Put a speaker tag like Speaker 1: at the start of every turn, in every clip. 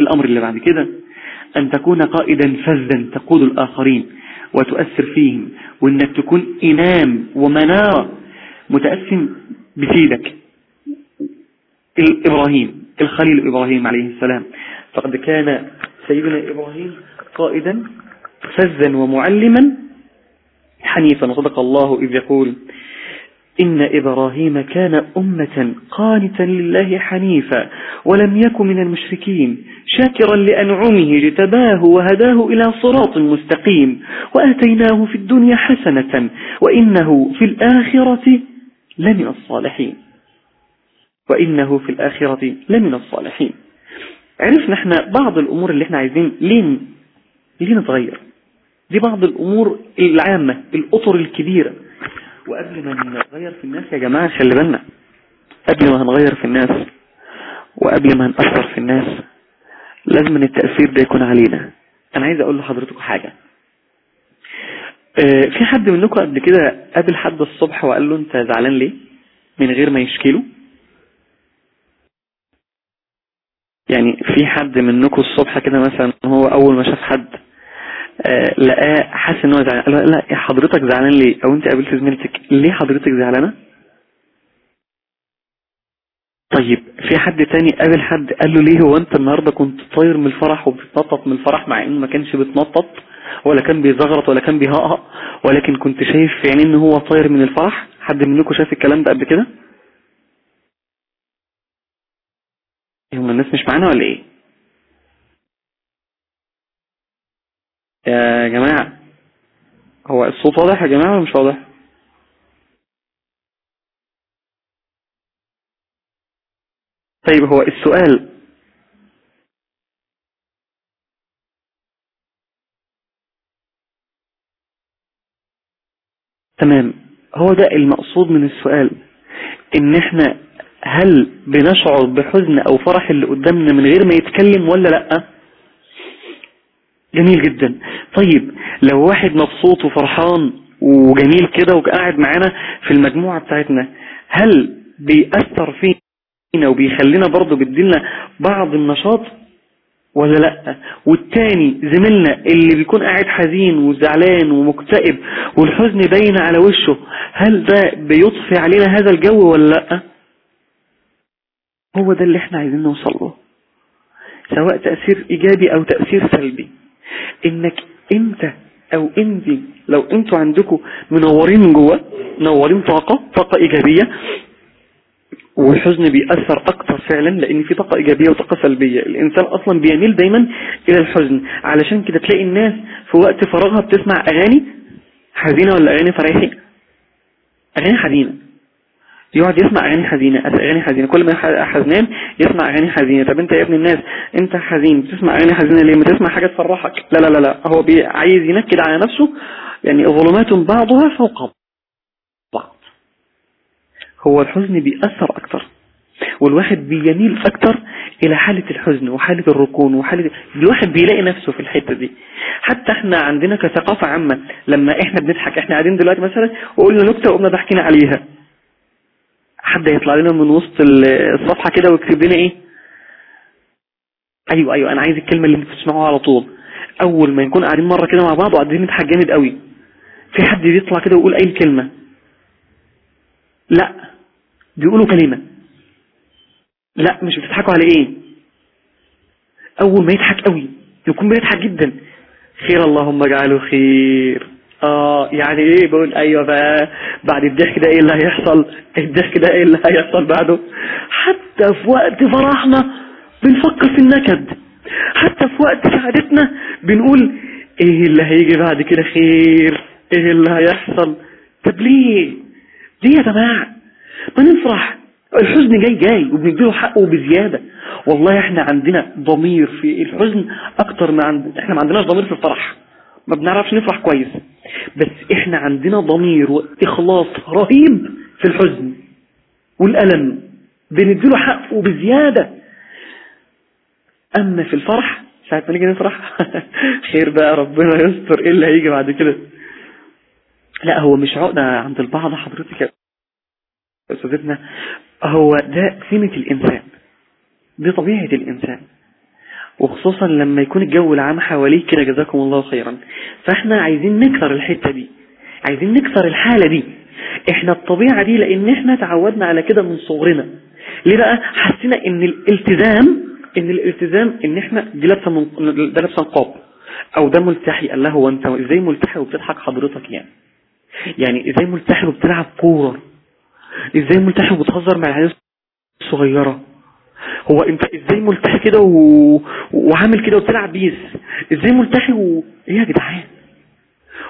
Speaker 1: الأمر اللي بعد كده أن تكون قائدا فذا تقود الآخرين وتؤثر فيهم وأنك تكون إمام ومنارة متأثم بسيدك إبراهيم الخليل إبراهيم عليه السلام. فقد كان سيدنا إبراهيم قائدا فذا ومعلما حنيفا. وصدق الله إذ يقول إن إبراهيم كان أمة قانتا لله حنيفا ولم يكن من المشركين شاكرا لأنعمه اجتباه وهداه إلى صراط مستقيم وآتيناه في الدنيا حسنة وإنه في الآخرة لمن الصالحين. وإنه في الآخرة لمن الصالحين. عرفنا إحنا بعض الأمور اللي إحنا عايزين ليه ليه نتغير دي بعض الأمور العامة الأطر الكبيرة. وقبل ما نغير في الناس يا جماعة خلي بالنا. قبل ما هنغير في الناس وقبل ما هنأثر في الناس لازم التأثير ده يكون علينا. أنا عايز أقول لحضرتكم حاجة. آه في حد منكم قبل كده قابل حد الصبح وقال له أنت زعلان ليه؟ من غير ما يشكيله يعني في حد منكم الصبح كده مثلا هو أول ما شاف حد آه لقاه حاسس إن هو زعلان قال لا حضرتك زعلان ليه؟ أو أنت قابلت زميلتك ليه حضرتك زعلانة؟ طيب في حد تاني قابل حد قال له ليه هو أنت النهارده كنت طاير من الفرح وبتنطط من الفرح مع إنه ما كانش بتنطط ولا كان بيزغرط ولا كان بيهقهق ولكن كنت شايف في عينيه إن هو طاير من الفرح؟ حد منكم شاف الكلام ده قبل كده؟ هم الناس مش معانا ولا إيه؟ يا جماعة هو الصوت واضح يا جماعة ولا مش واضح؟ طيب هو السؤال تمام. هو ده المقصود من السؤال إن إحنا هل بنشعر بحزن أو فرح اللي قدامنا من غير ما يتكلم ولا لأ؟ جميل جدا. طيب لو واحد مبسوط وفرحان وجميل كده وقاعد معانا في المجموعة بتاعتنا هل بيأثر فينا وبيخلينا برضه بيدينا بعض النشاط ولا لأ؟ والتاني زميلنا اللي بيكون قاعد حزين وزعلان ومكتئب والحزن باين على وشه هل ده بيطفي علينا هذا الجو ولا لأ؟ هو ده اللي إحنا عايزين نوصل له سواء تأثير إيجابي أو تأثير سلبي. إنك أنت أو أنت لو أنتوا عندكم منورين من جوه منورين طاقة طاقة إيجابية والحزن بيأثر أكتر فعلا لأن في طاقة إيجابية وطاقة سلبية. الإنسان أصلا بيميل دايما إلى الحزن. علشان كده تلاقي الناس في وقت فراغها بتسمع أغاني حزينة ولا أغاني فريحي أغاني حزينة. يقعد يسمع أغاني حزينة أغاني حزينة. كل ما حزنان يسمع أغاني حزينة. طب أنت يا ابن الناس أنت حزين بتسمع أغاني حزينة ليه؟ ما تسمع حاجة تفرحك. لا لا لا لا. هو عايز ينكد على نفسه. يعني ظلمات بعضها فوق بعض. هو الحزن بيأثر أكتر. والواحد بيميل أكتر إلى حالة الحزن وحالة الركون وحالة الواحد بيلاقي نفسه في الحتة دي. حتى إحنا عندنا كثقافة عامة لما إحنا بنضحك إحنا قاعدين دلوقتي مثلا وقلنا نكتة وقمنا ضحكين عليها. حد يطلع لنا من وسط الصفحة كده ويكتب لنا إيه؟ أيوه أيوه أنا عايز الكلمة اللي بتسمعوها على طول. أول ما نكون قاعدين مرة كده مع بعض وقاعدين نضحك جامد قوي في حد بيطلع كده ويقول أي كلمة؟ لا. بيقولوا كلمة. لا مش بتضحكوا على إيه؟ أول ما يضحك قوي يكون بيضحك جدا. خير اللهم اجعله خير. آه يعني إيه بقول أيوه بقى بعد الضحك ده إيه اللي هيحصل؟ الضحك ده إيه اللي هيحصل بعده؟ حتى في وقت فرحنا بنفكر في النكد. حتى في وقت سعادتنا بنقول إيه اللي هيجي بعد كده خير؟ إيه اللي هيحصل؟ طب ليه؟ ليه يا جماعة؟ ما نفرح. الحزن جاي جاي وبنديله حقه بزيادة. والله إحنا عندنا ضمير في الحزن أكتر ما عند إحنا ما عندناش ضمير في الفرح. ما بنعرفش نفرح كويس. بس إحنا عندنا ضمير وإخلاص رهيب في الحزن والألم. بنديله حقه بزيادة. أما في الفرح ساعة ما نيجي نفرح خير بقى ربنا يستر. إيه اللي هيجي بعد كده؟ لا هو مش عقدة عند البعض حضرتك يا أستاذتنا. هو ده سمة الإنسان. دي طبيعة الإنسان. وخصوصا لما يكون الجو العام حواليك كده جزاكم الله خيرا. فإحنا عايزين نكسر الحتة دي عايزين نكسر الحالة دي. إحنا الطبيعة دي لأن إحنا تعودنا على كده من صغرنا. ليه بقى؟ حسينا إن الالتزام إن الالتزام إن إحنا دي لابسه من... ده لابسه نقاب. أو ده ملتحي. قال له هو أنت إزاي ملتحي وبتضحك حضرتك يعني؟ يعني إزاي ملتحي وبتلعب كورة؟ إزاي ملتحي وبتهزر مع العيال الصغيرة؟ هو انت إزاي ملتحي كده. وعامل كده وبتلعب PES؟ إزاي ملتحي و... إيه يا جدعان؟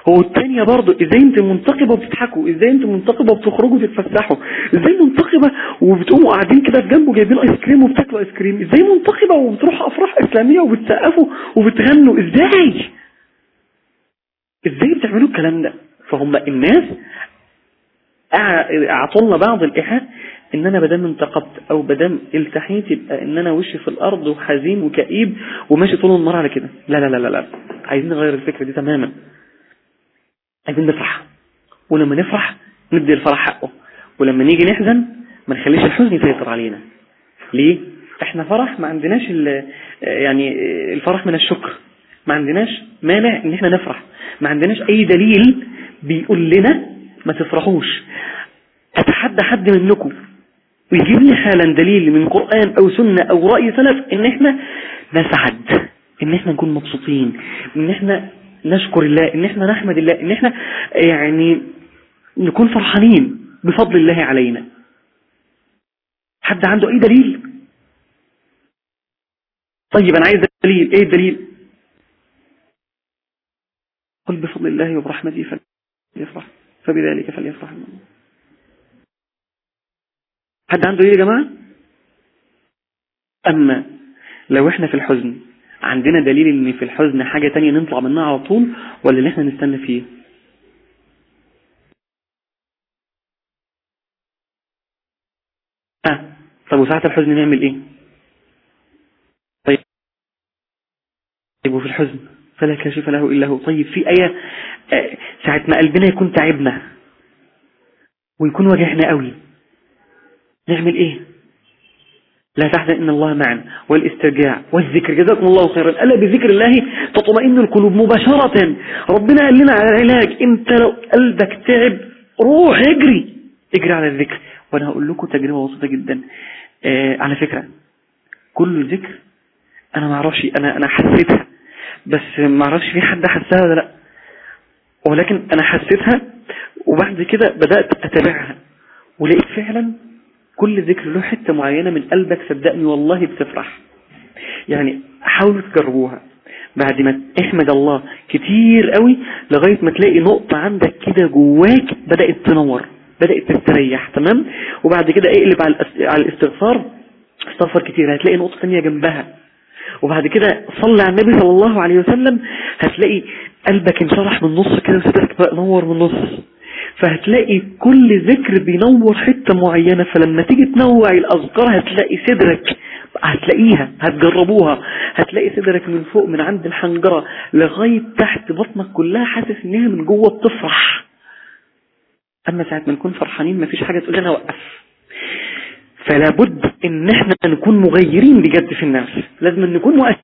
Speaker 1: هو الثانية برضه إزاي انت منتقبة وبتضحكوا؟ إزاي انت منتقبة وبتخرجوا تتفسحوا إزاي منتقبة وبتقوموا قاعدين كده جنبه جايبين ايس كريم وبتاكلوا ايس كريم إزاي منتقبة وبتروح أفراح إسلامية وبتسقفوا وبتغنوا؟ إزاي؟ إزاي بتعملوا الكلام ده؟ فهم الناس أعطونا بعض الإيحاء ان أنا بدام انتقبت أو بدام التحيت يبقى ان أنا وشي في الأرض وحزين وكئيب وماشي طول النهار على كده. لا لا لا لا عايزين نغير الفكرة دي تماما. عايزين نفرح. ولما نفرح ندي الفرح حقه. ولما نيجي نحزن ما نخليش الحزن يسيطر علينا. ليه؟ إحنا فرح ما عندناش يعني الفرح من الشكر. ما عندناش مانع إن إحنا نفرح. ما عندناش أي دليل بيقول لنا ما تفرحوش. أتحدى حد منكم ويجيب لي حالا دليل من قرآن أو سنة أو رأي سلف إن إحنا نسعد إن إحنا نكون مبسوطين إن إحنا نشكر الله إن إحنا نحمد الله إن إحنا يعني نكون فرحانين بفضل الله علينا. حد عنده أي دليل؟ طيب أنا عايز دليل إيه الدليل؟ قل بفضل الله وبرحمته فليفرح فبذلك فليفرح حد عنده إيه يا جماعة؟ أما لو إحنا في الحزن عندنا دليل إن في الحزن حاجة تانية نطلع منها على طول ولا اللي إحنا نستنى فيه؟ آه طب وساعة الحزن نعمل إيه؟ طيب طيب وفي الحزن؟ فلا كاشف له إلا هو. طيب في آية آه ساعة ما قلبنا يكون تعبنا ويكون وجعنا قوي. نعمل إيه؟ لا تحزن إن الله معنا. والاسترجاع والذكر. جزاكم الله خيرا. ألا بذكر الله تطمئن القلوب مباشرة. ربنا قال لنا على العلاج انت لو قلبك تعب روح اجري. اجري على الذكر. وأنا هقول لكم تجربة بسيطة جدا. آه على فكرة كل ذكر أنا ما أعرفش أنا أنا حسيتها. بس ما أعرفش في حد حسها ولا لأ. ولكن أنا حسيتها وبعد كده بدأت أتابعها. ولقيت فعلا كل ذكر له حتة معينة من قلبك صدقني والله بتفرح. يعني حاولوا تجربوها. بعد ما احمد الله كتير قوي لغاية ما تلاقي نقطة عندك كده جواك بدأت تنور بدأت تستريح تمام؟ وبعد كده اقلب على الاستغفار استغفر كتير هتلاقي نقطة ثانية جنبها. وبعد كده صلي على النبي صلى الله عليه وسلم هتلاقي قلبك انشرح من نص كده وصدرك بقى نور من نص فهتلاقي كل ذكر بينور حتة معينة فلما تيجي تنوع الأذكار هتلاقي صدرك هتلاقيها هتجربوها هتلاقي صدرك من فوق من عند الحنجرة لغاية تحت بطنك كلها حاسس إنها من جوه بتفرح. أما ساعة ما نكون فرحانين مفيش حاجة تقول أنا وقف. فلا بد إن إحنا نكون مغيرين بجد في الناس. لازم نكون مؤثرين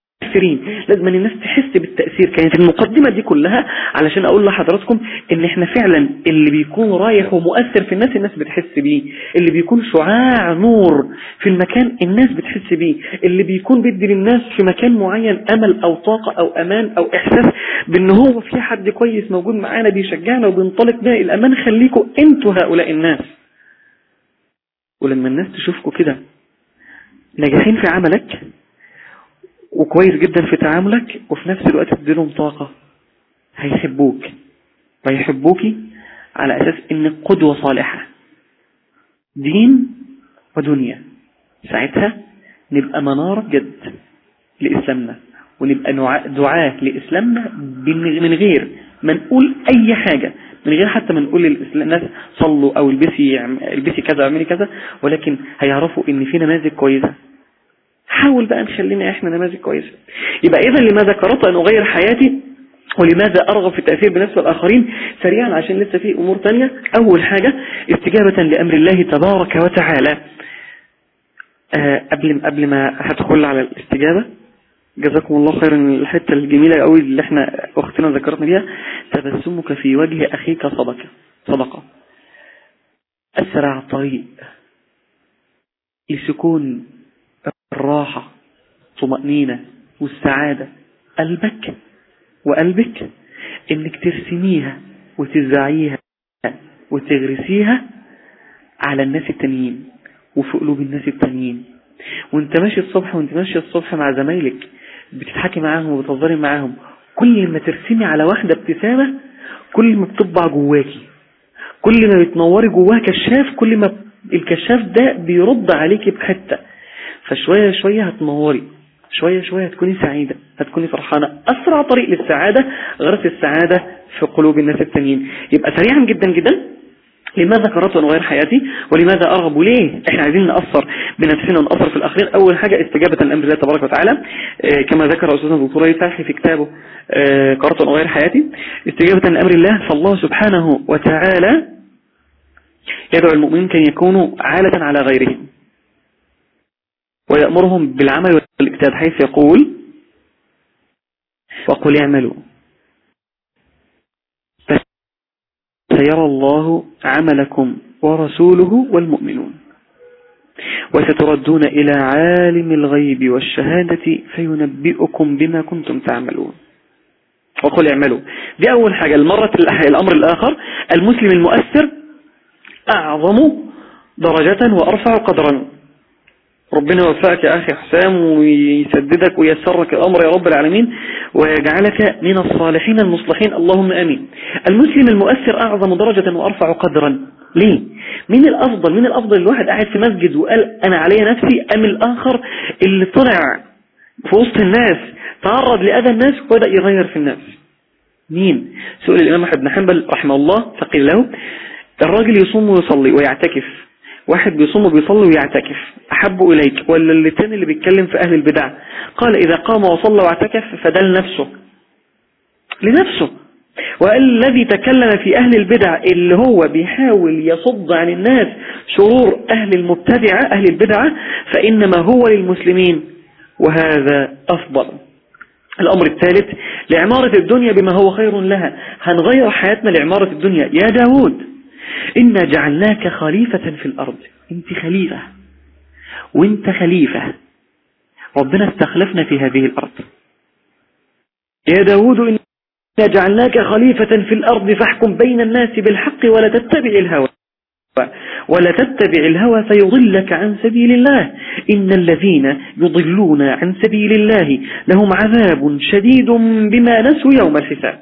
Speaker 1: لازم أن الناس تحس بالتأثير كانت المقدمة دي كلها علشان أقول لحضراتكم إن إحنا فعلا اللي بيكون رايح ومؤثر في الناس الناس بتحس بيه. اللي بيكون شعاع نور في المكان الناس بتحس بيه. اللي بيكون بيدي للناس في مكان معين أمل أو طاقة أو أمان أو إحساس بإن هو في حد كويس موجود معانا بيشجعنا وبينطلق بنا الأمان خليكم أنتوا هؤلاء الناس. ولما الناس تشوفكم كده ناجحين في عملك وكويس جدا في تعاملك وفي نفس الوقت تديلهم طاقة. هيحبوك. ويحبوكي على أساس إنك قدوة صالحة. دين ودنيا. ساعتها نبقى منارة جد لإسلامنا ونبقى دعاة لإسلامنا من غير ما نقول أي حاجة. من غير حتى ما نقول للناس صلوا أو البسي البسي كذا اعملي كذا ولكن هيعرفوا إن في نماذج كويسة. حاول بقى نخلينا إحنا نماذج كويسة. يبقى اذا لماذا قررت أن أغير حياتي؟ ولماذا أرغب في التأثير بنفس الاخرين سريعا عشان لسه في أمور تانية. أول حاجة استجابة لأمر الله تبارك وتعالى. آه قبل قبل ما هدخل على الاستجابة جزاكم الله خيرا. الحتة الجميلة قوي اللي إحنا أختنا ذكرتنا بيها تبسمك في وجه أخيك صدقة. صدقة. أسرع طريق لسكون الراحة طمأنينة والسعادة. قلبك وقلبك إنك ترسميها وتزرعيها وتغرسيها على الناس التانيين وفي قلوب الناس التانيين. وانت ماشي الصبح وانت ماشي الصبح مع زمايلك بتضحكي معاهم وبتهزري معاهم. كل ما ترسمي على واحدة ابتسامة كل ما بتطبع جواكي. كل ما بتنوري جواها كشاف كل ما الكشاف ده بيرد عليكي بحتة. فشوية شوية هتنوري. شوية شوية هتكوني سعيدة. هتكوني فرحانة. أسرع طريق للسعادة غرس السعادة في قلوب الناس التانيين. يبقى سريعا جدا جدا. لماذا قررت أن أغير حياتي؟ ولماذا أرغب؟ ليه إحنا عايزين نأثر بنفسنا ونأثر في الأخير. أول حاجة استجابة الأمر الله تبارك وتعالى. آه كما ذكر أستاذنا الدكتور يفتحي في كتابه آه قررت أن أغير حياتي. استجابة لأمر الله فالله سبحانه وتعالى يدعو المؤمنين كي يكونوا عالة على غيرهم. ويأمرهم بالعمل والاجتهاد حيث يقول وقل اعملوا. سيرى الله عملكم ورسوله والمؤمنون. وستردون إلى عالم الغيب والشهادة فينبئكم بما كنتم تعملون. وقل اعملوا. دي أول حاجة. المرة الأمر الآخر المسلم المؤثر أعظم درجة وأرفع قدرا. ربنا يوفقك يا أخي حسام ويسددك ويسرك الأمر يا رب العالمين ويجعلك من الصالحين المصلحين. اللهم أمين. المسلم المؤثر أعظم درجة وأرفع قدرا. ليه؟ مين الأفضل مين الأفضل الواحد قاعد في مسجد وقال أنا علي نفسي أم الآخر اللي طلع في وسط الناس تعرض لأذى الناس وبدأ يغير في الناس. مين؟ سؤال الإمام أحمد بن حنبل رحمه الله فقيل له. الراجل يصوم ويصلي ويعتكف. واحد بيصوم وبيصلي ويعتكف. أحب إليك. ولا الثاني اللي بيتكلم في أهل البدع. قال إذا قام وصلى واعتكف فده لنفسه لنفسه. والذي تكلم في أهل البدع اللي هو بيحاول يصد عن الناس شرور أهل المبتدعة أهل البدعة فإنما هو للمسلمين. وهذا أفضل. الأمر الثالث لعمارة الدنيا بما هو خير لها. هنغير حياتنا لعمارة الدنيا. يا داود إنا جعلناك خليفة في الأرض. أنت خليفة. وأنت خليفة. ربنا استخلفنا في هذه الأرض. يا داود إنا جعلناك خليفة في الأرض فاحكم بين الناس بالحق ولا تتبع الهوى. ولا تتبع الهوى فيضلك عن سبيل الله. إن الذين يضلون عن سبيل الله لهم عذاب شديد بما نسوا يوم الحساب.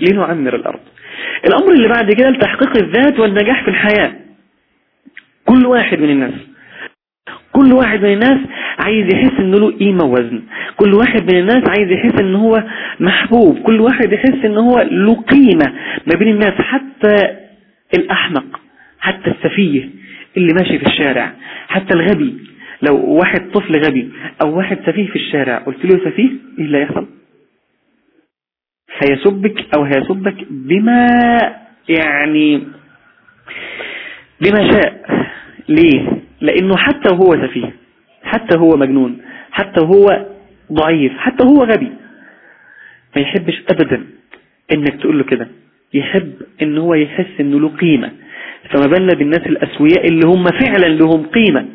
Speaker 1: لنعمر الأرض. الأمر اللي بعد كده لتحقيق الذات والنجاح في الحياة. كل واحد من الناس كل واحد من الناس عايز يحس انه له قيمة ووزن. كل واحد من الناس عايز يحس إن هو محبوب. كل واحد يحس إن هو له قيمة ما بين الناس حتى الأحمق حتى السفيه اللي ماشي في الشارع حتى الغبي. لو واحد طفل غبي أو واحد سفيه في الشارع قلت له سفيه إيه اللي هيحصل؟ هيسبك أو هيسبك بما يعني بما شاء. ليه؟ لأنه حتى هو سفيه حتى هو مجنون حتى هو ضعيف حتى هو غبي. ما يحبش ابدا إنك تقول له كده. يحب إن هو يحس إنه له قيمة. فما بالنا بالناس الأسوياء اللي هم فعلا لهم قيمة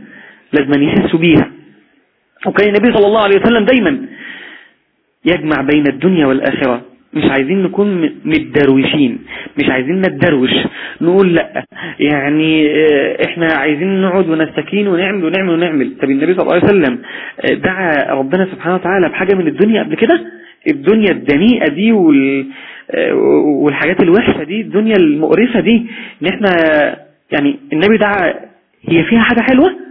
Speaker 1: لازم يحسوا بيها. وكان النبي صلى الله عليه وسلم دايما يجمع بين الدنيا والآخرة. مش عايزين نكون متدروشين. مش عايزين نتدروش. نقول لأ. يعني إحنا عايزين نقعد ونستكين ونعمل ونعمل ونعمل. طب النبي صلى الله عليه وسلم دعا ربنا سبحانه وتعالى بحاجة من الدنيا قبل كده؟ الدنيا الدنيئة دي وال والحاجات الوحشة دي الدنيا المقرفة دي إن إحنا يعني النبي دعا هي فيها حاجة حلوة؟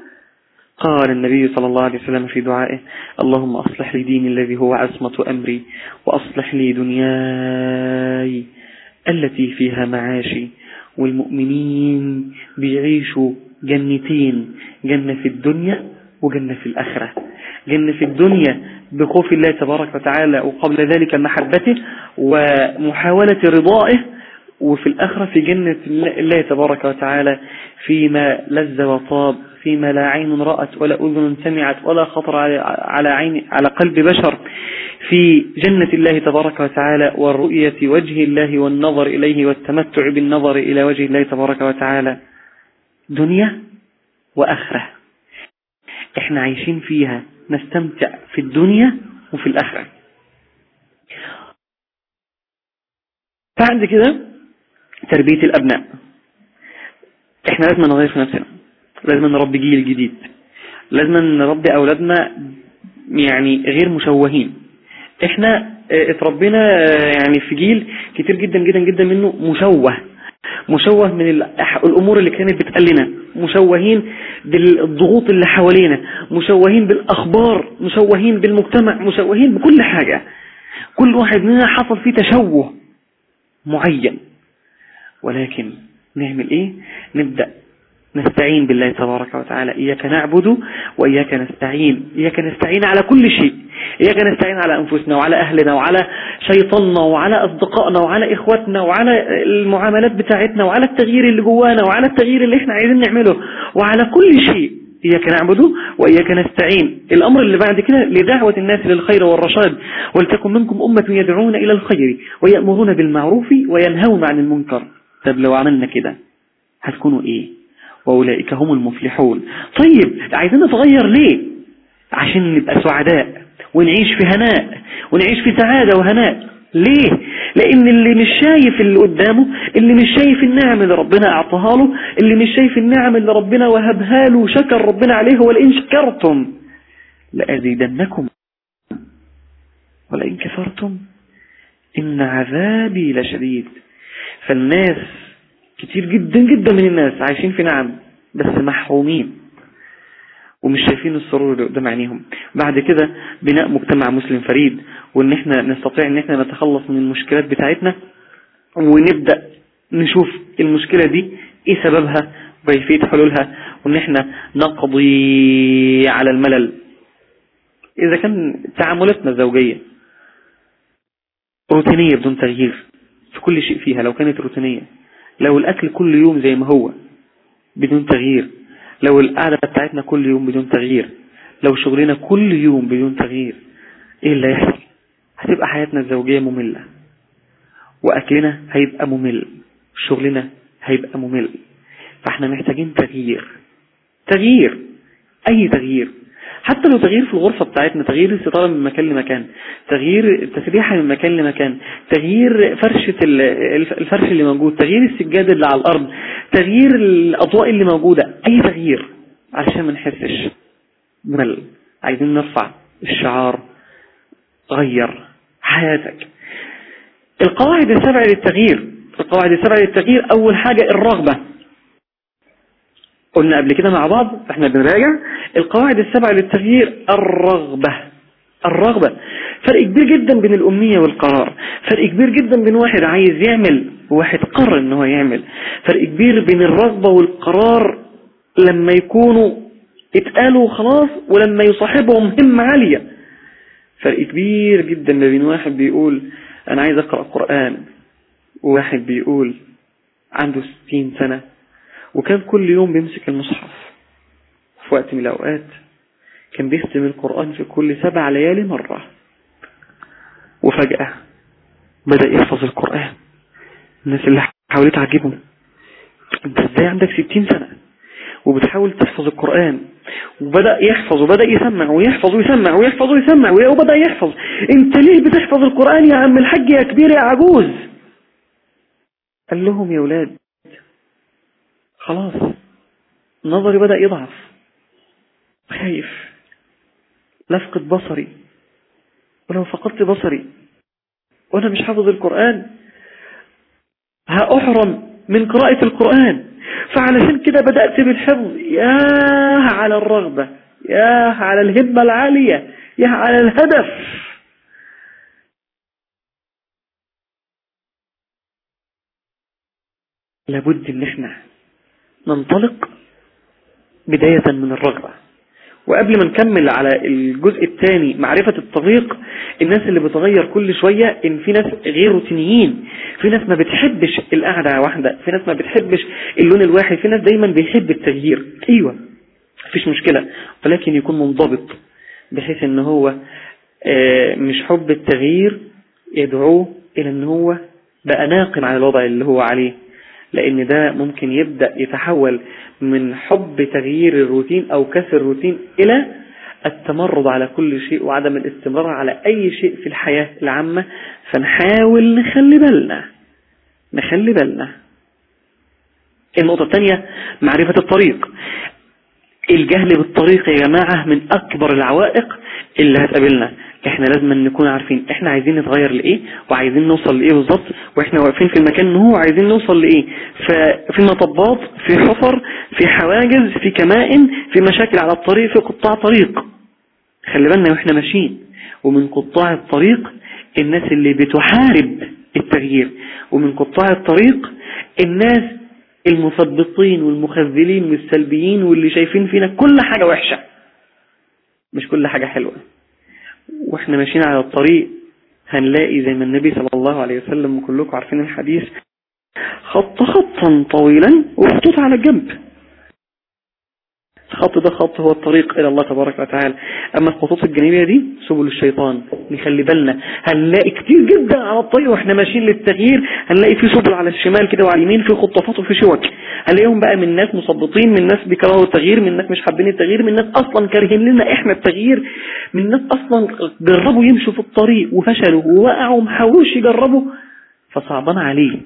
Speaker 1: قال النبي صلى الله عليه وسلم في دعائه اللهم أصلح لي ديني الذي هو عصمة أمري وأصلح لي دنياي التي فيها معاشي والمؤمنين بيعيشوا جنتين جنة في الدنيا وجنة في الآخرة. جنة في الدنيا بخوف الله تبارك وتعالى وقبل ذلك محبته ومحاولة رضائه وفي الآخرة في جنة الله تبارك وتعالى فيما لذ وطاب فيما لا عين رأت ولا أذن سمعت ولا خطر على عين على قلب بشر في جنة الله تبارك وتعالى والرؤية وجه الله والنظر إليه والتمتع بالنظر إلى وجه الله تبارك وتعالى. دنيا وآخرة. إحنا عايشين فيها. نستمتع في الدنيا وفي الآخرة. بعد كده تربية الأبناء. إحنا لازم نغير في نفسنا. لازم نربي جيل جديد. لازم نربي أولادنا يعني غير مشوهين. إحنا آه، اتربينا آه، يعني في جيل كتير جدا جدا جدا منه مشوه. مشوه من الأمور اللي كانت بتقلنا مشوهين بالضغوط اللي حوالينا. مشوهين بالأخبار. مشوهين بالمجتمع. مشوهين بكل حاجة. كل واحد مننا حصل فيه تشوه معين. ولكن نعمل إيه؟ نبدأ نستعين بالله تبارك وتعالى. إياك نعبد وإياك نستعين. إياك نستعين على كل شيء. إياك نستعين على أنفسنا وعلى أهلنا وعلى شيطاننا وعلى أصدقائنا وعلى إخواتنا وعلى المعاملات بتاعتنا وعلى التغيير اللي جوانا وعلى التغيير اللي إحنا عايزين نعمله. وعلى كل شيء. إياك نعبد وإياك نستعين. الأمر اللي بعد كده لدعوة الناس للخير والرشاد. ولتكن منكم أمة يدعون إلى الخير ويأمرون بالمعروف وينهون عن المنكر. طب لو عملنا كده هتكونوا إيه؟ وأولئك هم المفلحون. طيب عايزين نتغير ليه؟ عشان نبقى سعداء ونعيش في هناء ونعيش في سعادة وهناء. ليه؟ لأن اللي مش شايف اللي قدامه اللي مش شايف النعم اللي ربنا أعطاها له اللي مش شايف النعم اللي ربنا وهبها له وشكر ربنا عليه ولئن شكرتم لأزيدنكم. ولئن كفرتم إن عذابي لشديد. فالناس كتير جدا جدا من الناس عايشين في نعم بس محرومين ومش شايفين السرور اللي قدام عينيهم. بعد كده بناء مجتمع مسلم فريد وإن إحنا نستطيع إن إحنا نتخلص من المشكلات بتاعتنا ونبدأ نشوف المشكلة دي إيه سببها وكيفية حلولها وإن إحنا نقضي على الملل. إذا كان تعاملاتنا الزوجية روتينية بدون تغيير في كل شيء فيها لو كانت روتينية. لو الأكل كل يوم زي ما هو بدون تغيير. لو القعدة بتاعتنا كل يوم بدون تغيير. لو شغلنا كل يوم بدون تغيير. إيه اللي هيحصل؟ هتبقى حياتنا الزوجية مملة. وأكلنا هيبقى ممل. شغلنا هيبقى ممل. فإحنا محتاجين تغيير. تغيير. أي تغيير. حتى لو تغيير في الغرفة بتاعتنا تغيير الاستطالة من مكان لمكان تغيير التسريحة من مكان لمكان تغيير فرشة الفرش اللي موجود تغيير السجاد اللي على الأرض تغيير الأضواء اللي موجودة أي تغيير علشان ما نحسش بمل عايزين نرفع الشعار غير حياتك. القواعد السبع للتغيير القواعد السبع للتغيير أول حاجة الرغبة. قلنا قبل كده مع بعض إحنا بنراجع. القواعد السبع للتغيير الرغبة. الرغبة. فرق كبير جدا بين الأمنية والقرار. فرق كبير جدا بين واحد عايز يعمل وواحد قرر إن هو يعمل. فرق كبير بين الرغبة والقرار لما يكونوا اتقالوا خلاص ولما يصاحبهم همة عالية. فرق كبير جدا ما بين واحد بيقول أنا عايز أقرأ قرآن وواحد بيقول عنده ستين سنة. وكان كل يوم بيمسك المصحف في وقت من الأوقات. كان بيختم القرآن في كل سبع ليالي مرة. وفجأة بدأ يحفظ القرآن. الناس اللي حاولت تعجبهم انت إزاي عندك ستين سنة؟ وبتحاول تحفظ القرآن. وبدأ يحفظ وبدأ يسمع ويحفظ ويسمع ويحفظ ويسمع وبدأ يحفظ. انت ليه بتحفظ القرآن يا عم الحاج يا كبير يا عجوز؟ قال لهم يا ولاد خلاص. نظري بدأ يضعف. خايف. لفقد بصري. ولو فقدت بصري. وأنا مش حافظ القرآن. هأحرم من قراءة القرآن. فعلشان كده بدأت بالحفظ. ياه على الرغبة. ياه على الهمة العالية. ياه على الهدف. لابد إن إحنا ننطلق بداية من الرغبة. وقبل ما نكمل على الجزء الثاني معرفة الطريق الناس اللي بتغير كل شوية إن في ناس غير روتينيين في ناس ما بتحبش القعدة واحدة في ناس ما بتحبش اللون الواحد في ناس دايما بيحب التغيير. أيوه مفيش مشكلة ولكن يكون منضبط بحيث إن هو آه، مش حب التغيير يدعوه إلى إن هو بقى ناقم على الوضع اللي هو عليه. لأن ده ممكن يبدأ يتحول من حب تغيير الروتين أو كسر الروتين إلى التمرد على كل شيء وعدم الاستمرار على أي شيء في الحياة العامة. فنحاول نخلي بالنا نخلي بالنا. النقطة الثانية معرفة الطريق. الجهل بالطريق يا جماعة من أكبر العوائق اللي هتقابلنا. إحنا لازم نكون عارفين إحنا عايزين نتغير لإيه وعايزين نوصل لإيه بالظبط وإحنا واقفين في المكان ان هو عايزين نوصل لإيه. ففي مطبات في حفر في حواجز في كمائن في مشاكل على الطريق في قطاع طريق. خلي بالنا وإحنا ماشيين ومن قطاع الطريق الناس اللي بتحارب التغيير ومن قطاع الطريق الناس المثبطين والمخذلين والسلبيين واللي شايفين فينا كل حاجة وحشة. مش كل حاجة حلوة. وإحنا ماشيين على الطريق هنلاقي زي ما النبي صلى الله عليه وسلم وكلكم عارفين الحديث خط خطا طويلا وخطوط على الجنب. الخط ده خط هو الطريق إلى الله تبارك وتعالى. أما الخطوط الجانبية دي سبل الشيطان نخلي بالنا. هنلاقي كتير جدا على الطريق وإحنا ماشيين للتغيير. هنلاقي في سبل على الشمال كده وعلى اليمين في خطافات وفي شوك. هنلاقيهم بقى من ناس مثبطين من ناس بيكرهوا التغيير من ناس مش حابين التغيير من ناس أصلا كارهين لنا إحنا التغيير من ناس أصلا جربوا يمشوا في الطريق وفشلوا ووقعوا ومحاولوش يجربوا. فصعبان عليه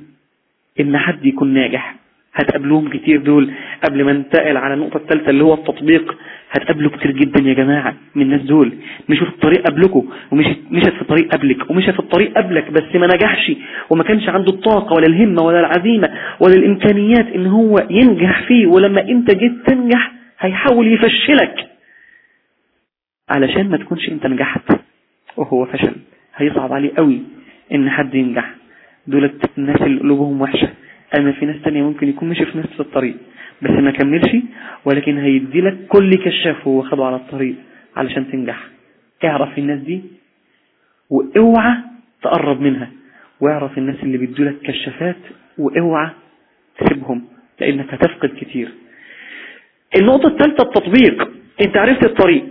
Speaker 1: إن حد يكون ناجح. هتقابلوهم كتير دول قبل ما ننتقل على النقطة الثالثة اللي هو التطبيق. هتقابلوا كتير جدا يا جماعة من الناس دول. مشوا في الطريق قبلكم ومشت مشت في الطريق قبلك ومشى في الطريق قبلك بس ما نجحش وما كانش عنده الطاقة ولا الهمة ولا العزيمة ولا الإمكانيات إن هو ينجح فيه ولما أنت جيت تنجح هيحاول يفشلك. علشان ما تكونش أنت نجحت وهو فشل هيصعب عليه قوي إن حد ينجح. دولت الناس اللي قلوبهم وحشة. أما في ناس تانية ممكن يكون مشي في نفس الطريق بس ما كملش ولكن هيدي لك كل كشاف هو خده على الطريق علشان تنجح. اعرف الناس دي واوعى تقرب منها واعرف الناس اللي بيدوا لك كشافات واوعى تسيبهم لأنك هتفقد كتير. النقطة الثالثة التطبيق. أنت عرفت الطريق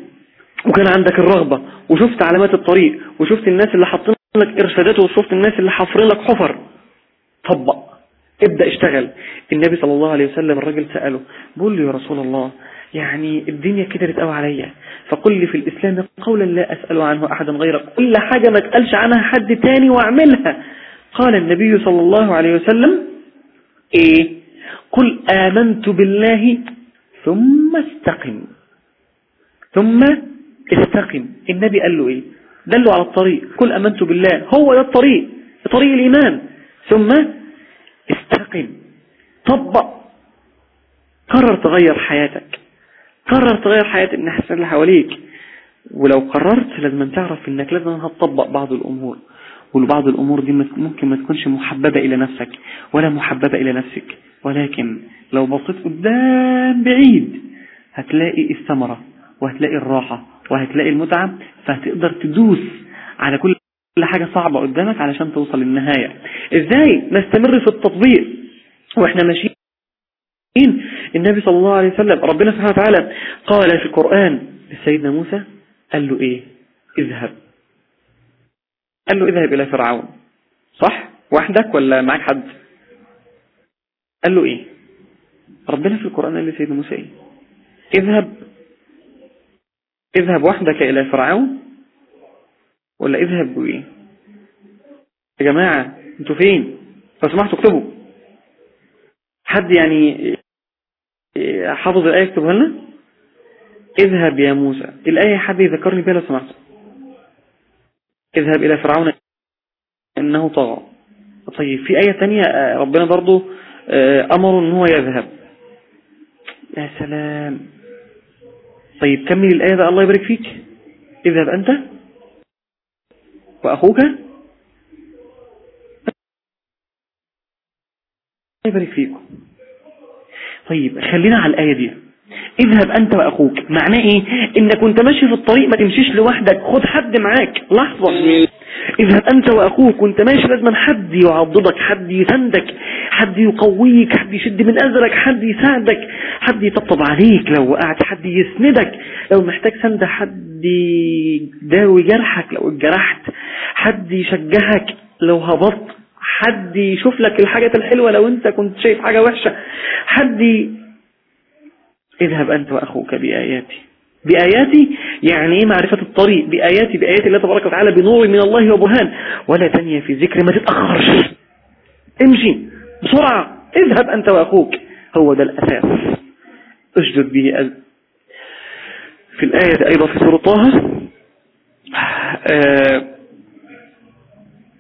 Speaker 1: وكان عندك الرغبة وشفت علامات الطريق وشفت الناس اللي حاطين لك إرشادات وشفت الناس اللي حافرين لك حفر. طبق. ابدأ اشتغل. النبي صلى الله عليه وسلم الراجل سأله بقول له يا رسول الله يعني الدنيا كترت قوي عليا فقل لي في الإسلام قولا لا أسأل عنه أحدا غيرك كل حاجة ما تقلش عنها حد تاني واعملها. قال النبي صلى الله عليه وسلم إيه قل آمنت بالله ثم استقم ثم استقم. النبي قال له إيه؟ دله على الطريق قل آمنت بالله هو ده الطريق طريق الإيمان ثم استقم. طبق. قرر تغير حياتك. قرر تغير حياة الناس اللي حواليك. ولو قررت لازم تعرف إنك لازم هتطبق بعض الأمور. وبعض الأمور دي ممكن ما تكونش محببة إلى نفسك ولا محببة إلى نفسك. ولكن لو بصيت قدام بعيد هتلاقي الثمرة وهتلاقي الراحة وهتلاقي المتعة فهتقدر تدوس على كل كل حاجة صعبة قدامك علشان توصل للنهاية. إزاي نستمر في التطبيق وإحنا ماشيين؟ النبي صلى الله عليه وسلم ربنا سبحانه وتعالى قال في القرآن لسيدنا موسى قال له إيه؟ اذهب. قال له اذهب إلى فرعون. صح؟ وحدك ولا معك حد؟ قال له إيه؟ ربنا في القرآن قال لسيدنا موسى إيه؟ اذهب. اذهب وحدك إلى فرعون. ولا اذهب بايه يا جماعة أنتوا فين؟ لو سمحتوا اكتبوا. حد يعني حافظ الآية اكتبها لنا؟ اذهب يا موسى. الآية حد يذكرني بها لو سمحت اذهب إلى فرعون إنه طغى. طيب في آية تانية ربنا برضو أمر إن هو يذهب. يا سلام. طيب كمل الآية بقى. الله يبارك فيك. اذهب أنت. وأخوك؟ يبارك فيكم؟ طيب خلينا على الآية دي. اذهب أنت وأخوك. معناه إيه؟ انك وانت ماشي في الطريق ما تمشيش لوحدك. خد حد معاك. لحظة. اذهب أنت وأخوك. وانت ماشي لازم حد يعضدك حد يسندك. حد يقويك حد يشد من أزرك حد يساعدك حد يطبطب عليك. لو وقعت حد يسندك لو محتاج سند حد يداوي جرحك لو اتجرحت حد يشجعك لو هبطت حد يشوف لك الحاجات الحلوة لو انت كنت شايف حاجة وحشة. حد اذهب أنت وأخوك بآياتي. بآياتي يعني إيه معرفة الطريق؟ بآياتي بآيات الله تبارك وتعالى بنور من الله وبرهان ولا تنيا في ذكر ما تتأخرش امشي. بسرعة. اذهب أنت وأخوك. هو ده الأساس. أسجد به في الآية أيضا في سورة طه. آه،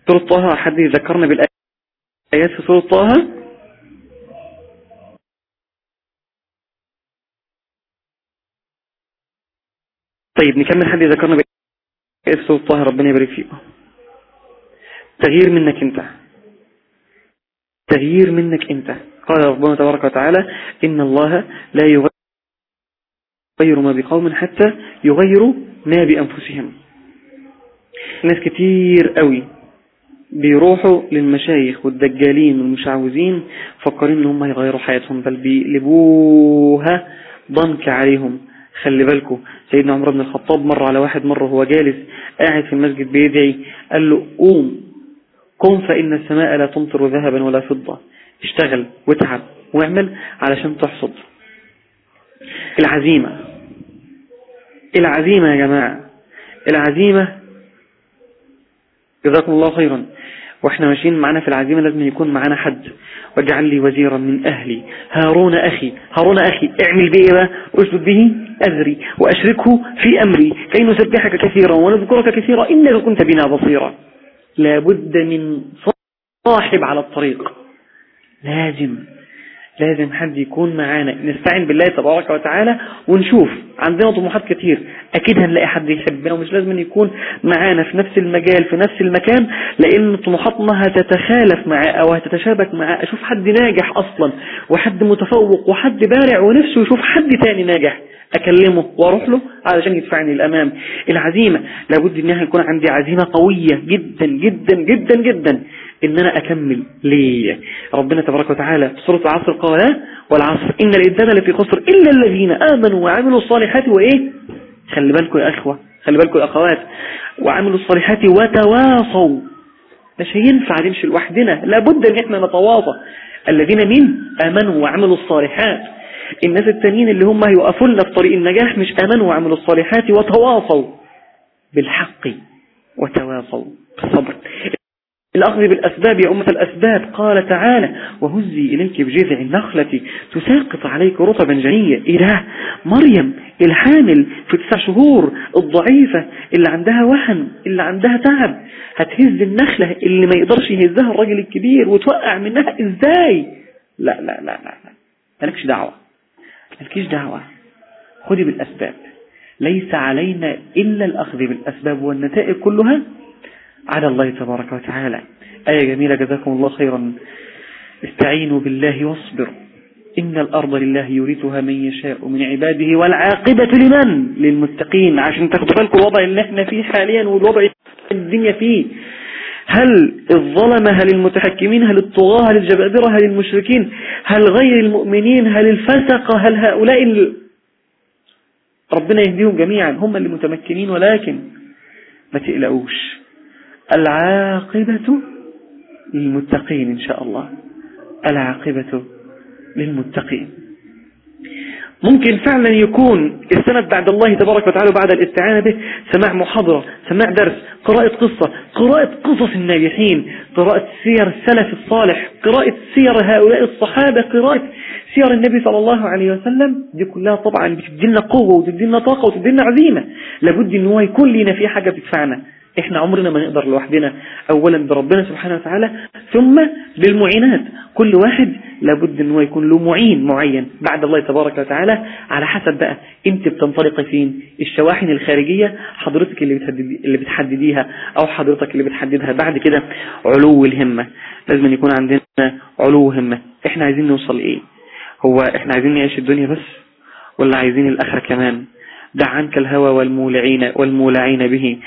Speaker 1: سورة طه حد يذكرنا بالآيات في سورة طه. طيب نكمل حد ذكرنا بإيه صوت طه. ربنا يبارك فيكم. تغيير منك أنت. تغيير منك انت. قال ربنا تبارك وتعالى إن الله لا يغير ما بقوم حتى يغيروا ما بأنفسهم. ناس كتير قوي بيروحوا للمشايخ والدجالين والمشعوذين فكرين إن هم يغيروا حياتهم بل بيقلبوها ضنك عليهم. خلي بالكم سيدنا عمر بن الخطاب مر على واحد مرة وهو جالس قاعد في المسجد بيدعي قال له قوم. قم فإن السماء لا تمطر ذهبا ولا فضة. اشتغل واتعب واعمل علشان تحصد. العزيمة. العزيمة يا جماعة. العزيمة جزاكم الله خيرا. وإحنا ماشيين معنا في العزيمة لازم يكون معنا حد. واجعل لي وزيرا من أهلي. هارون أخي. هارون أخي اعمل به بقى؟ أشدد به أذري وأشركه في أمري. كي نسبحك كثيرا ونذكرك كثيرا. إنك كنت بنا بصيرا. لابد من صاحب على الطريق. لازم لازم حد يكون معانا. نستعين بالله تبارك وتعالى ونشوف. عندنا طموحات كتير. أكيد هنلاقي حد يحبنا ومش لازم يكون معانا في نفس المجال في نفس المكان لأن طموحاتنا هتتخالف معاه أو هتتشابك معاه أشوف حد ناجح أصلا وحد متفوق وحد بارع ونفسه يشوف حد تاني ناجح. أكلمه وأروح له؟ علشان يدفعني الامام العزيمة لابد انها يكون عندي عزيمة قوية جدا جدا جدا جدا. إن أنا أكمل. ليه؟ ربنا تبارك وتعالى في سورة العصر قال والعصر إن الإنسان لفي خسر إلا الذين آمنوا وعملوا الصالحات وإيه؟ خلي بالكم يا إخوة خلي بالكم يا أخوات. وعملوا الصالحات وتواصوا. مش هينفع نمشي لوحدنا. لابد إن إحنا نتواصى. الذين من آمنوا وعملوا الصالحات. الناس التانيين اللي هم يوقفوا لنا في طريق النجاح مش آمنوا وعملوا الصالحات وتواصوا بالحق وتواصوا بالصبر. الأخذ بالأسباب يا أمة الأسباب قال تعالى وهزي إليك بجذع النخلة تساقط عليك رطبا جنيا إله مريم الحامل في تسع شهور الضعيفة اللي عندها وهن اللي عندها تعب. هتهز النخلة اللي ما يقدرش يهزها الراجل الكبير وتوقع منها إزاي؟ لا لا لا لا مالكش دعوة. مالكيش دعوة؟ خذي بالأسباب. ليس علينا إلا الأخذ بالأسباب والنتائج كلها على الله تبارك وتعالى. آية جميلة جزاكم الله خيرا. استعينوا بالله واصبروا. إن الأرض لله يورثها من يشاء من عباده والعاقبة لمن؟ للمتقين. عشان تاخدوا بالكم الوضع اللي إحنا فيه حاليا والوضع الدنيا فيه. هل الظلمة هل المتحكمين هل الطغاة هل الجبابرة هل المشركين هل غير المؤمنين هل الفسقة هل هؤلاء ال... ربنا يهديهم جميعا هم اللي متمكنين ولكن ما تقلقوش. العاقبة للمتقين إن شاء الله. العاقبة للمتقين. ممكن فعلا يكون السند بعد الله تبارك وتعالى بعد الاستعانة به سماع محاضرة سماع درس قراءة قصة قراءة قصص الناجحين قراءة سير السلف الصالح قراءة سير هؤلاء الصحابة قراءة سير النبي صلى الله عليه وسلم. دي كلها طبعا بتدينا قوة وتدينا طاقة وتدينا عزيمة. لابد إن هو يكون لنا في حاجة بتدفعنا. إحنا عمرنا ما نقدر لوحدنا اولا بربنا سبحانه وتعالى ثم بالمعينات. كل واحد لابد ان هو يكون له معين معين بعد الله تبارك وتعالى. على حسب بقى أنت بتنطلقي فين؟ الشواحن الخارجية حضرتك اللي, بتحددي اللي بتحدديها أو حضرتك اللي بتحددها بعد كده. علو الهمة. لازم يكون عندنا علو همة. إحنا عايزين نوصل إيه؟ هو إحنا عايزين نعيش الدنيا بس ولا عايزين الآخرة كمان؟ دع عنك الهوى والمولعين, والمولعين به.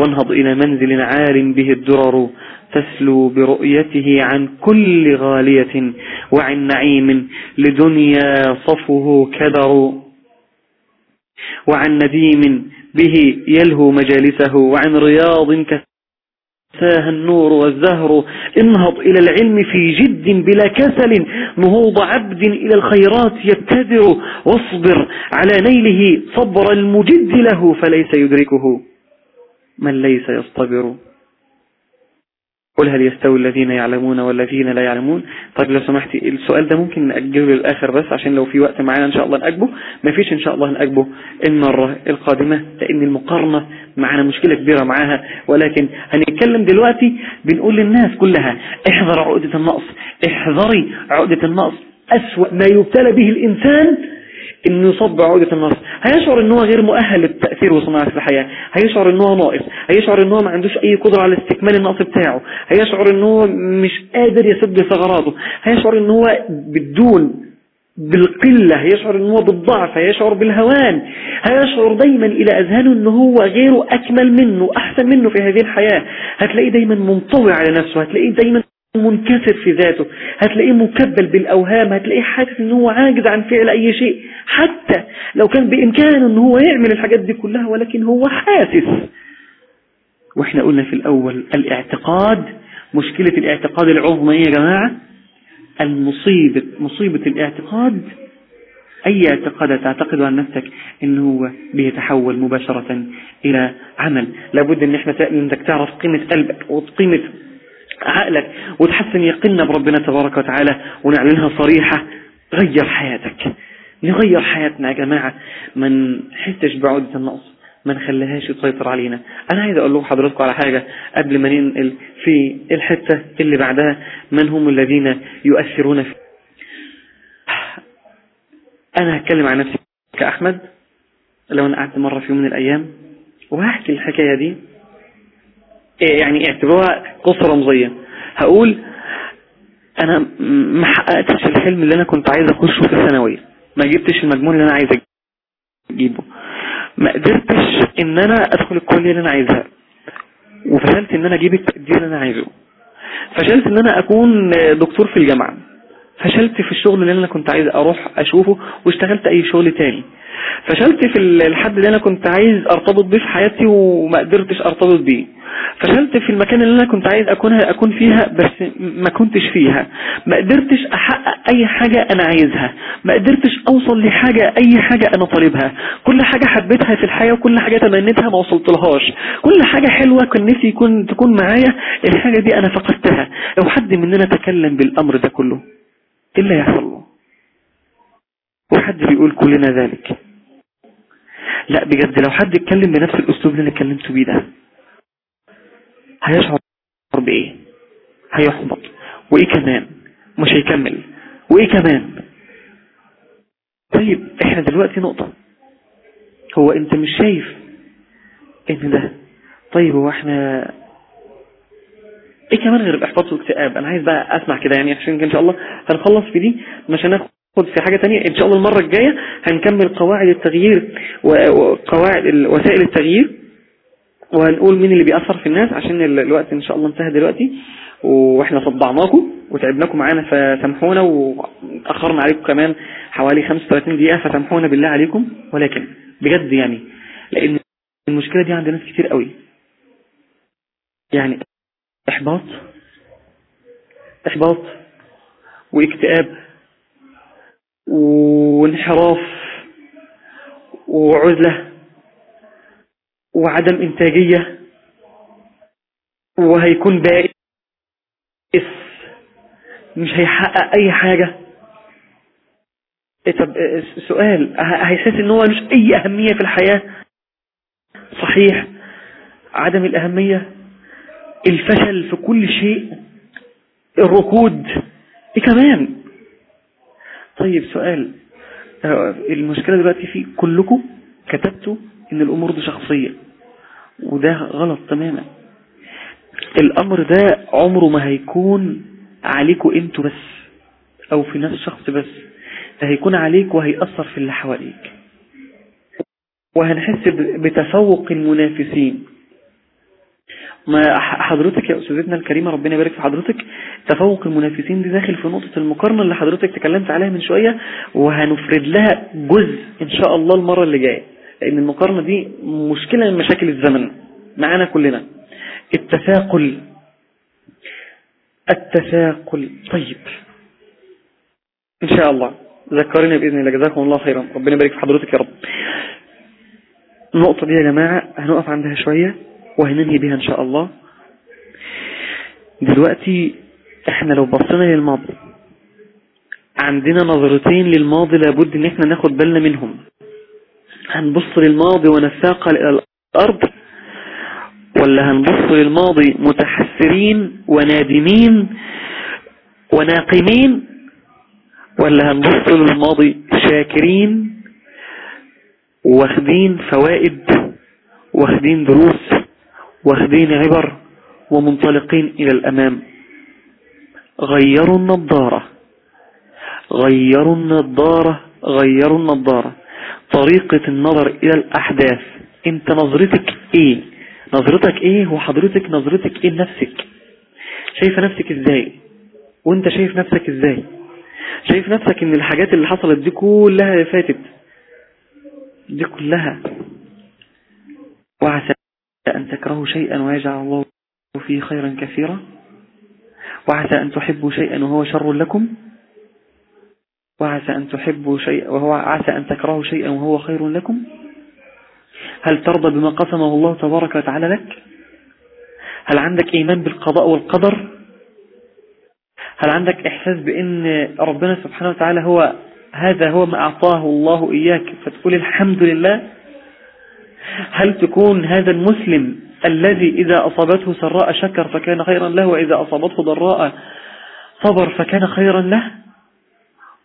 Speaker 1: وانهض إلى منزل عار به الدرر تسلو برؤيته عن كل غالية وعن نعيم لدنيا صفه كدر. وعن نديم به يلهو مجالسه وعن رياض كساها النور والزهر. انهض إلى العلم في جد بلا كسل نهوض عبد إلى الخيرات يبتدر واصبر على نيله صبر المجد له فليس يدركه. من ليس يصطبر؟ قل هل يستوي الذين يعلمون والذين لا يعلمون؟ طيب لو سمحتي السؤال ده ممكن نأجله للآخر بس عشان لو في وقت معانا إن شاء الله نأجبه ما فيش إن شاء الله نأجبه المرة القادمة لأن المقارنة معنا مشكلة كبيرة معاها. ولكن هنتكلم دلوقتي بنقول للناس كلها احذر عقدة النقص. احذري عقدة النقص. أسوأ ما يبتلى به الإنسان انه يصاب بعودة النص هيشعر إن هو غير مؤهل للتأثير وصناعة الحياة. هيشعر إن هو ناقص. هيشعر إن هو ما عندوش أي قدرة على استكمال النقص بتاعه. هيشعر إن هو مش قادر يسد ثغراته. هيشعر إن هو بدون بالقلة. هيشعر إن هو بالضعف. هيشعر بالهوان. هيشعر دايما إلى اذهانه إن هو غيره أكمل منه أحسن منه في هذه الحياة. هتلاقيه دايما منطوي على نفسه. هتلاقيه دايما منكسر في ذاته. هتلاقيه مكبل بالأوهام هتلاقيه حاسس إن هو عاجز عن فعل أي شيء. حتى لو كان بإمكانه إن هو يعمل الحاجات دي كلها ولكن هو حاسس. وإحنا قلنا في الأول الاعتقاد مشكلة الاعتقاد العظمى يا جماعة؟ المصيبة. مصيبة الاعتقاد. أي اعتقاد تعتقد عن نفسك؟ إنه هو بيتحول مباشرة إلى عمل. لابد إن إحنا إنك تعرف قيمة قلبك وقيمة عقلك وتحسن يقيننا بربنا تبارك وتعالى ونعلنها صريحة. غير حياتك. نغير حياتنا يا جماعة. ما نحسش بعودة النقص. ما نخليهاش يسيطر علينا. أنا عايز أقول لحضراتكم على حاجة قبل ما ننقل في الحتة اللي بعدها. من هم الذين يؤثرون في أنا هتكلم عن نفسي كأحمد. لو أنا قعدت مرة في يوم من الأيام وهحكي الحكاية دي يعني اعتبروها قصة رمزية. هقول أنا ما حققتش الحلم اللي أنا كنت عايز أخشه في الثانوية. ما جبتش المجموع اللي أنا عايز أجيبه. ما قدرتش إن أنا أدخل الكلية اللي أنا عايزها. وفشلت إن أنا أجيب التقدير اللي أنا عايزه. فشلت إن أنا أكون دكتور في الجامعة. فشلت في الشغل اللي أنا كنت عايز أروح أشوفه واشتغلت أي شغل تاني. فشلت في الحد اللي أنا كنت عايز أرتبط بيه في حياتي وما قدرتش أرتبط بيه. فشلت في المكان اللي أنا كنت عايز اكون أكون فيها بس ما كنتش فيها. ما قدرتش أحقق أي حاجة أنا عايزها. ما قدرتش أوصل لحاجة أي حاجة أنا طالبها. كل حاجة حبيتها في الحياة وكل حاجة تمنيتها ما وصلت لهاش كل حاجة حلوة كان نفسي يكون تكون معايا الحاجة دي أنا فقدتها. لو حد مننا تكلم بالأمر ده كله. إيه اللي يحصل له. وحد بيقول كلنا ذلك. لا بجد لو حد اتكلم بنفس الأسلوب اللي أنا اتكلمت بيه ده. هيشعر بإيه؟ هيحبط. وإيه كمان؟ مش هيكمل. وإيه كمان؟ طيب إحنا دلوقتي نقطة. هو أنت مش شايف إن ده؟ طيب هو إحنا إيه كمان غير الإحباط والاكتئاب؟ أنا عايز بقى أسمع كده يعني عشان إن شاء الله هنخلص في دي مش هناخد في حاجة تانية. إن شاء الله المرة الجاية هنكمل قواعد التغيير وقواعد وسائل التغيير. وهنقول مين اللي بيأثر في الناس عشان الوقت إن شاء الله انتهى دلوقتي. وإحنا صدعناكم وتعبناكم معانا فسامحونا وتأخرنا عليكم كمان حوالي 35 دقيقة فسامحونا بالله عليكم. ولكن بجد يعني لأن المشكلة دي عند ناس كتير قوي. يعني إحباط إحباط واكتئاب وانحراف وعزلة. وعدم إنتاجية وهيكون بائس مش هيحقق أي حاجة. طب سؤال هيحس إن هو مش أي أهمية في الحياة؟ صحيح. عدم الأهمية الفشل في كل شيء الركود. إيه كمان؟ طيب سؤال المشكلة دلوقتي في كلكم كتبتوا إن الأمور دي شخصية. وده غلط تماما. الأمر ده عمره ما هيكون عليكم أنتوا بس أو في نفس شخص بس. هيكون عليك وهيأثر في اللي حواليك. وهنحس بتفوق المنافسين. ما حضرتك يا أستاذتنا الكريمة ربنا يبارك في حضرتك. تفوق المنافسين دي داخل في نقطة المقارنة اللي حضرتك تكلمت عليها من شوية. وهنفرد لها جزء إن شاء الله المرة اللي جاية. لأن المقارنة دي مشكلة من مشاكل الزمن معانا كلنا. التثاقل. التثاقل. طيب. إن شاء الله. ذكرنا بإذن الله. جزاكم الله خيرا. ربنا يبارك في حضرتك يا رب. النقطة دي يا جماعة هنقف عندها شوية وهننهي بها إن شاء الله. دلوقتي إحنا لو بصينا للماضي عندنا نظرتين للماضي لابد إن إحنا ناخد بالنا منهم. هنبص للماضي ونتثاقل إلى الأرض؟ ولا هنبص للماضي متحسرين ونادمين وناقمين؟ ولا هنبص للماضي شاكرين واخدين فوائد واخدين دروس واخدين عبر ومنطلقين إلى الأمام. غيروا النظارة. غيروا النظارة. غيروا النظارة. طريقة النظر إلى الأحداث. أنت نظرتك إيه؟ نظرتك إيه؟ وحضرتك نظرتك إيه لنفسك؟ شايفة نفسك إزاي؟ وأنت شايف نفسك إزاي؟ شايف نفسك إن الحاجات اللي حصلت دي كلها فاتت دي كلها وعسى أن تكرهوا شيئا ويجعل الله فيه خيرا كثيرا؟ وعسى أن تحبوا شيئا وهو شر لكم؟ وعسى أن تحبوا شيئا وهو عسى أن تكرهوا شيئا وهو خير لكم؟ هل ترضى بما قسمه الله تبارك وتعالى لك؟ هل عندك إيمان بالقضاء والقدر؟ هل عندك إحساس بأن ربنا سبحانه وتعالى هو هذا هو ما أعطاه الله إياك فتقول الحمد لله؟ هل تكون هذا المسلم الذي إذا أصابته سراء شكر فكان خيرا له وإذا أصابته ضراء صبر فكان خيرا له؟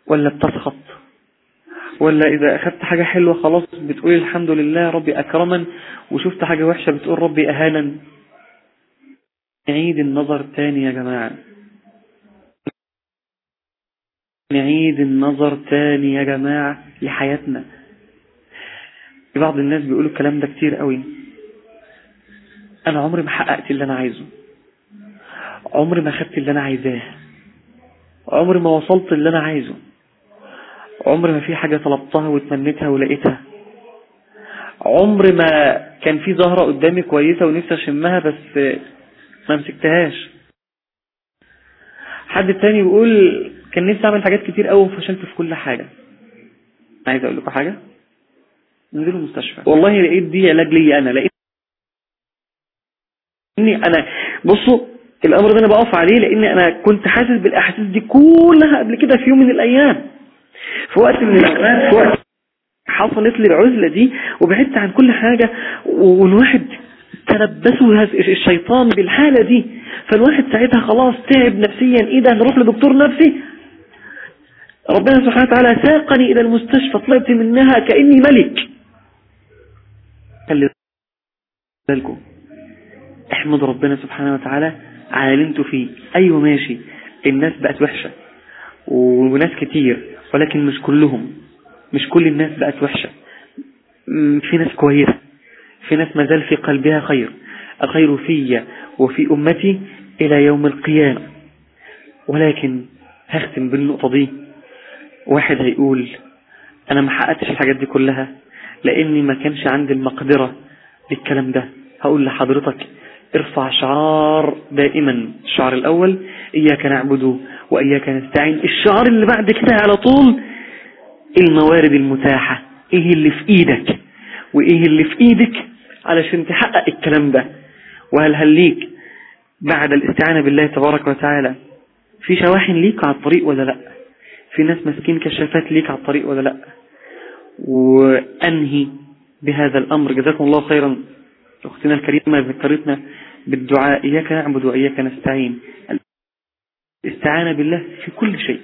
Speaker 1: ولا بتسخط؟ ولا إذا أخذت حاجة حلوة خلاص بتقول الحمد لله ربي أكرما وشفت حاجة وحشة بتقول ربي أهانا نعيد النظر تاني يا جماعة. نعيد النظر تاني يا جماعة لحياتنا. في بعض الناس بيقولوا الكلام ده كتير قوي. أنا عمري ما حققت اللي أنا عايزه. عمري ما خدت اللي أنا عايزاه. عمري ما وصلت اللي أنا عايزه. عمري ما في حاجة طلبتها وتمنيتها ولقيتها. عمري ما كان في ظهرة قدامي كويسة ونفسي أشمها بس ما مسكتهاش. حد تاني بيقول كان نفسي أعمل حاجات كتير قوي وفشلت في كل حاجة. عايز أقول لكم حاجة. نزلوا المستشفى. والله لقيت دي علاج لي أنا. لقيت إني أنا بصوا الأمر ده أنا بقف عليه لأن أنا كنت حاسس بالأحاسيس دي كلها قبل كده في يوم من الأيام. في وقت من الأوقات في وقت حصلت لي العزلة دي وبعدت عن كل حاجة والواحد تلبسه الشيطان بالحالة دي فالواحد ساعتها خلاص تعب نفسيا. إيه ده؟ نروح لدكتور نفسي؟ ربنا سبحانه وتعالى ساقني إلى المستشفى طلعت منها كأني ملك. خلي بالكم احمد ربنا سبحانه وتعالى أنتوا فيه. أيوه ماشي الناس بقت وحشة وناس كتير. ولكن مش كلهم مش كل الناس بقت وحشة. في ناس كويسة في ناس مازال في قلبها خير. الخير في وفي أمتي إلى يوم القيامة. ولكن هختم بالنقطة دي. واحد هيقول أنا ما حققتش الحاجات دي كلها لأني ما كانش عندي المقدرة للكلام ده. هقول لحضرتك ارفع شعار دائما. الشعار الأول إياك نعبد وإياك نستعين. الشعار اللي بعد كده على طول الموارد المتاحة. إيه اللي في إيدك؟ وإيه اللي في إيدك علشان تحقق الكلام ده؟ وهل هل ليك بعد الاستعانة بالله تبارك وتعالى في شواحن ليك على الطريق ولا لأ؟ في ناس مسكين كشافات ليك على الطريق ولا لأ؟ وأنهي بهذا الأمر. جزاكم الله خيرا. أختنا الكريمة ذكرتنا بالدعاء. إياك نعبد وإياك نستعين. الاستعانة بالله في كل شيء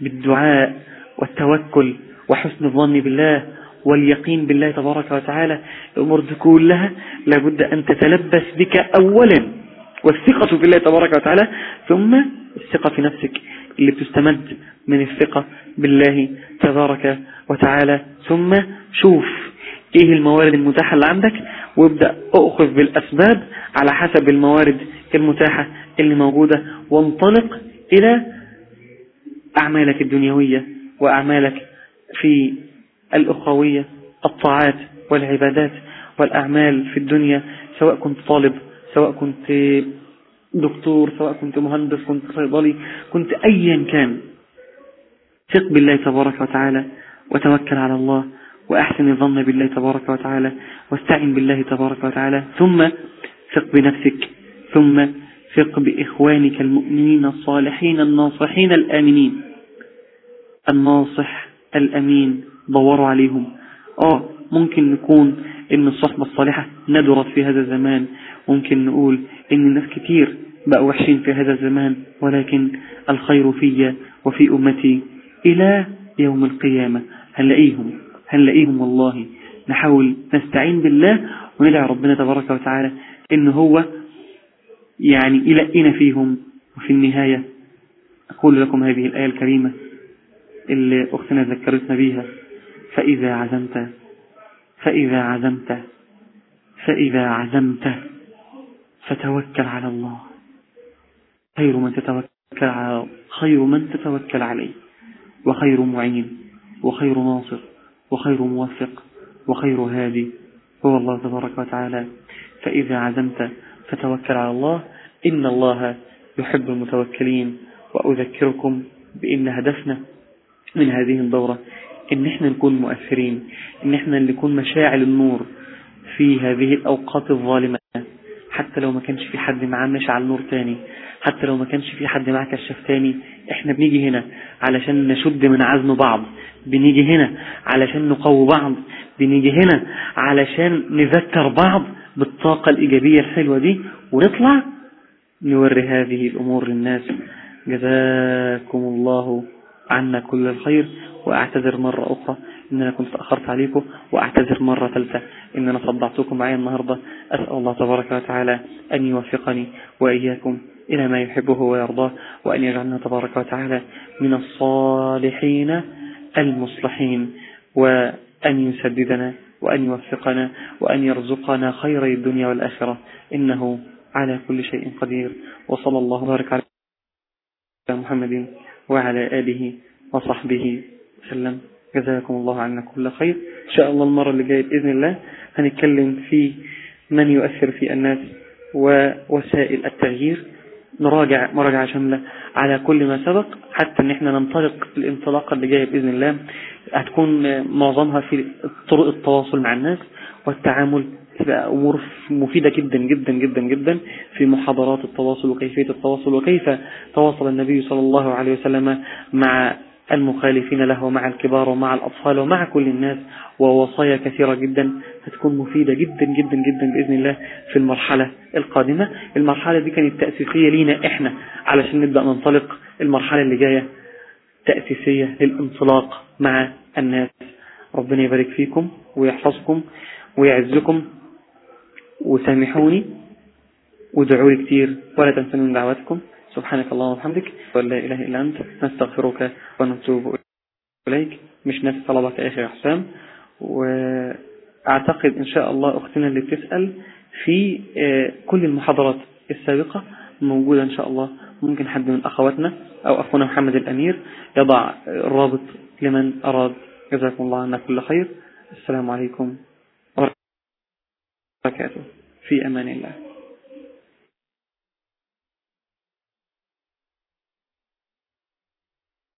Speaker 1: بالدعاء والتوكل وحسن الظن بالله واليقين بالله تبارك وتعالى. الأمور دي كلها لابد أن تتلبس بك أولا والثقة في الله تبارك وتعالى ثم الثقة في نفسك اللي بتستمد من الثقة بالله تبارك وتعالى. ثم شوف إيه الموارد المتاحة اللي عندك وابدأ اخذ بالأسباب على حسب الموارد المتاحة اللي موجودة وانطلق إلى أعمالك الدنيوية وأعمالك في الاخوية الطاعات والعبادات والأعمال في الدنيا سواء كنت طالب سواء كنت دكتور سواء كنت مهندس كنت صيدلي كنت أيا كان. ثق بالله تبارك وتعالى وتوكل على الله وأحسن الظن بالله تبارك وتعالى واستعن بالله تبارك وتعالى. ثم ثق بنفسك. ثم ثق بإخوانك المؤمنين الصالحين الناصحين الآمنين. الناصح الأمين دوروا عليهم. آه ممكن نكون إن الصحبة الصالحة ندرت في هذا الزمان. ممكن نقول إن الناس كتير بقوا وحشين في هذا الزمان ولكن الخير في وفي أمتي. إلى يوم القيامة هنلاقيهم هنلاقيهم والله. نحاول نستعين بالله وندعي ربنا تبارك وتعالى إن هو يعني يلقينا فيهم. وفي النهاية أقول لكم هذه الآية الكريمة اللي أختنا ذكرتنا بيها فإذا عزمت فإذا عزمت فإذا عزمت فتوكل على الله. خير من تتوكل على خير من تتوكل عليه. وخير معين وخير ناصر وخير موفق وخير هادي. هو الله تبارك وتعالى. فإذا عزمت فتوكل على الله. إن الله يحب المتوكلين وأذكركم بإن هدفنا من هذه الدورة إن إحنا نكون مؤثرين إن إحنا نكون مشاعل النور في هذه الأوقات الظالمة. حتى لو ما كانش في حد معاه مشعل نور تاني حتى لو ما كانش في حد معاه كشاف تاني إحنا بنيجي هنا علشان نشد من عزم بعض بنيجي هنا علشان نقوي بعض بنيجي هنا علشان نذكر بعض بالطاقة الإيجابية الحلوة دي ونطلع نوري هذه الأمور للناس. جزاكم الله عنا كل الخير وأعتذر مرة أخرى إن أنا كنت تأخرت عليكم وأعتذر مرة ثالثة إن أنا صدعتكم معي النهاردة. أسأل الله تبارك وتعالى أن يوفقني وإياكم إلى ما يحبه ويرضاه وأن يجعلنا تبارك وتعالى من الصالحين المصلحين وأن يسددنا وأن يوفقنا وأن يرزقنا خير الدنيا والآخرة. إنه على كل شيء قدير. وصلى الله وبارك على محمد وعلى آله وصحبه وسلم. جزاكم الله عنا كل خير. إن شاء الله المرة اللي جاية بإذن الله هنتكلم في من يؤثر في الناس ووسائل التغيير. نراجع مراجعة شاملة على كل ما سبق حتى إن إحنا ننطلق الانطلاقة اللي جاية بإذن الله. هتكون معظمها في طرق التواصل مع الناس والتعامل أمور مفيدة جدا جدا جدا جدا في محاضرات التواصل وكيفية التواصل وكيف تواصل النبي صلى الله عليه وسلم مع المخالفين له ومع الكبار ومع الأطفال ومع كل الناس ووصايا كثيرة جدا هتكون مفيدة جدا جدا جدا بإذن الله في المرحلة القادمة. المرحلة دي كانت تأسيسية لينا إحنا علشان نبدأ ننطلق المرحلة اللي جاية تأسيسية للانطلاق مع الناس. ربنا يبارك فيكم ويحفظكم ويعزكم. وسامحوني. وادعوا لي كتير ولا تنسوا من دعواتكم. سبحانك اللهم وبحمدك. ولا إله إلا أنت. نستغفرك ونتوب إليك. مش نفس طلبك يا أخي حسام. وأعتقد إن شاء الله أختنا اللي بتسأل في كل المحاضرات السابقة موجودة إن شاء الله ممكن حد من أخواتنا أو أخونا محمد الأمير يضع الرابط لمن أراد. جزاكم الله عنا كل خير. السلام عليكم وبركاته. في أمان الله.